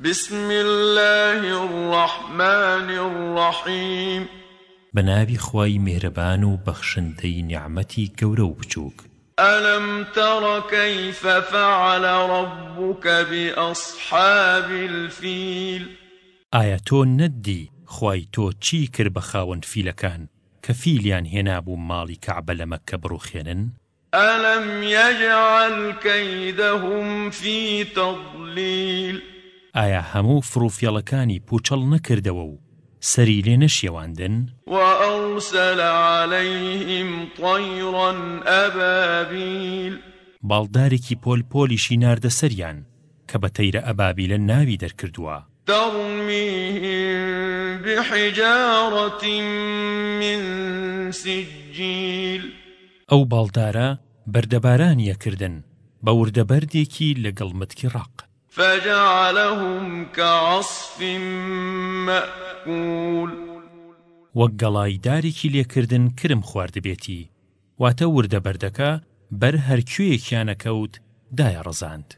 بسم الله الرحمن الرحيم بنابي خواي مهربان وبخشنتي نعمتي كورو بچوك ألم تر كيف فعل ربك بأصحاب الفيل آياتو ندي خواي تو چي كر بخاون فيلكان كفيليان هنابو مالي كعب لمكة بروخينن ألم يجعل كيدهم في تضليل ئایا هەموو فروفێڵەکانی پوچەڵ نەکردەوە و سەری لێ نەشێواندن وأرسل عليهم طيرا أبابيل باڵدارێکی پۆل پۆلیشی ناردە سەریان کە بە تەیرە ئەبابی لە ناوی دەرکردووە ترميهم بحجارة من سجيل ئەو باڵدارە بەردەبارانیەکردن بە وردەبەردێکی لەگەڵ متکی ڕق فجعلهم كعصف مأكول وەک گەڵای دارێکی لێکردن کرم خواردبێتی واتە وردە بەردەکە بەر هەرکوێیەکیانەکەوت دایە ڕزاند